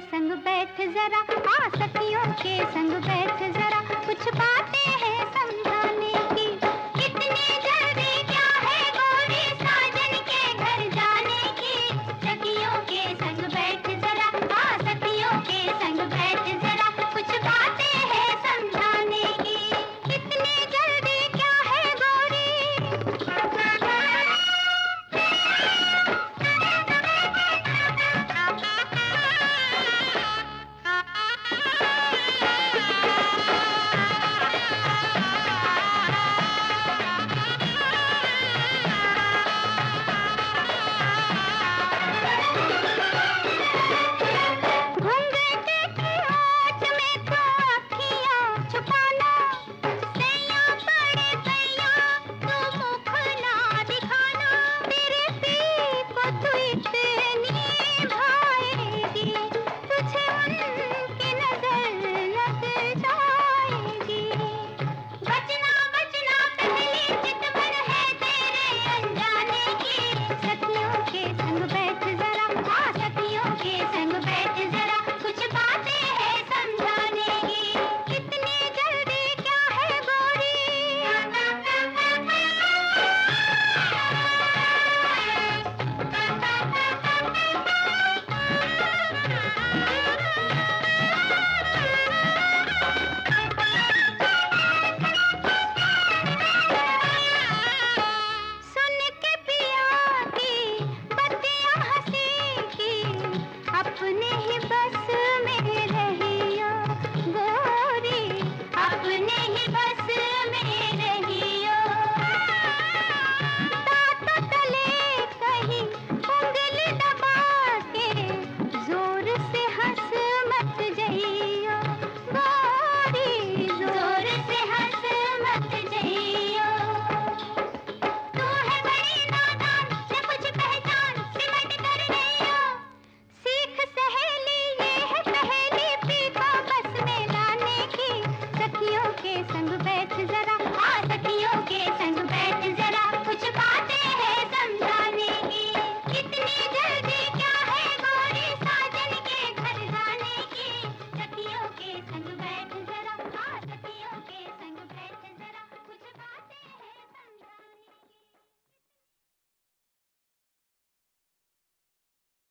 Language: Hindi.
संग बैठ जरा आ सखियों के संग बैठ जरा कुछ बातें हैं